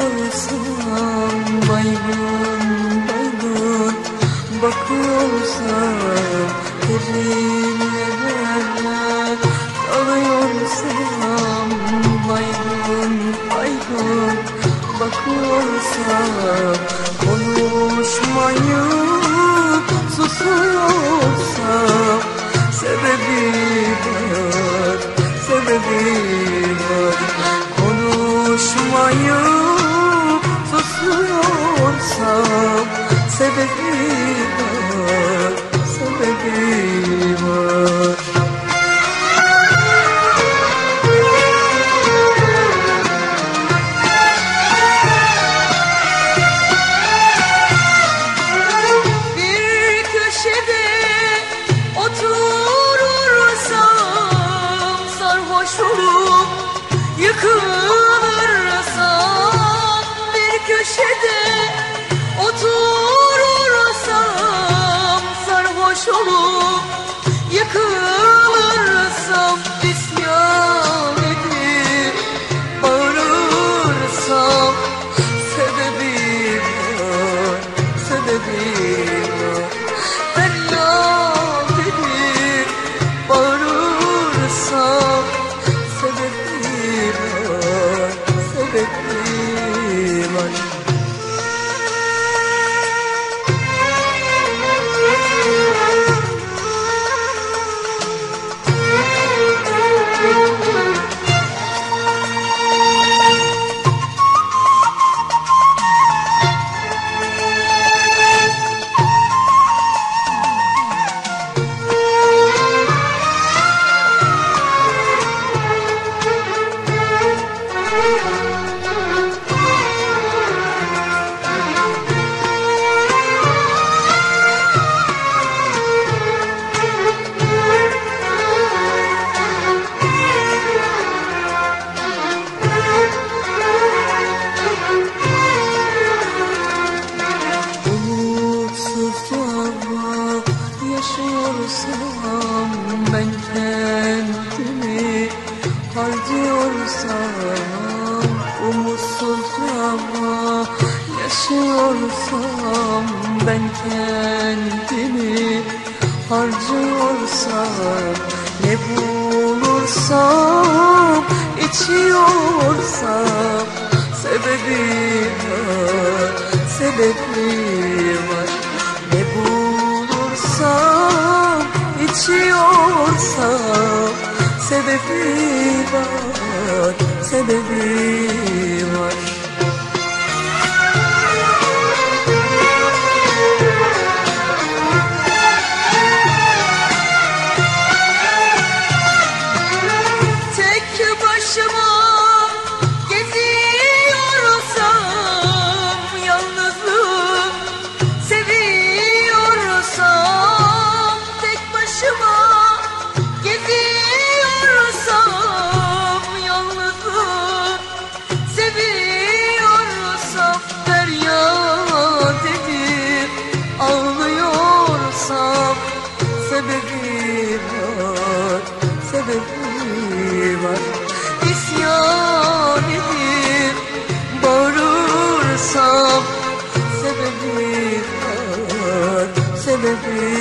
Bakıyorsan baygın baygın Bakıyorsan terimle beraber Kalıyorsan baygın baygın Bakıyorsan konuşmayı susun Sebebi harcıyorsam Umutsuzluğa yaşıyorsam ben kendimi harcıyorsam Ne bulursam içiyorsam sebebi var sebebi var. Ne bulursam içiyorsam Sebebi var, sebebi derdi var. İsyan edip bağırırsam Sebebi var, sebebi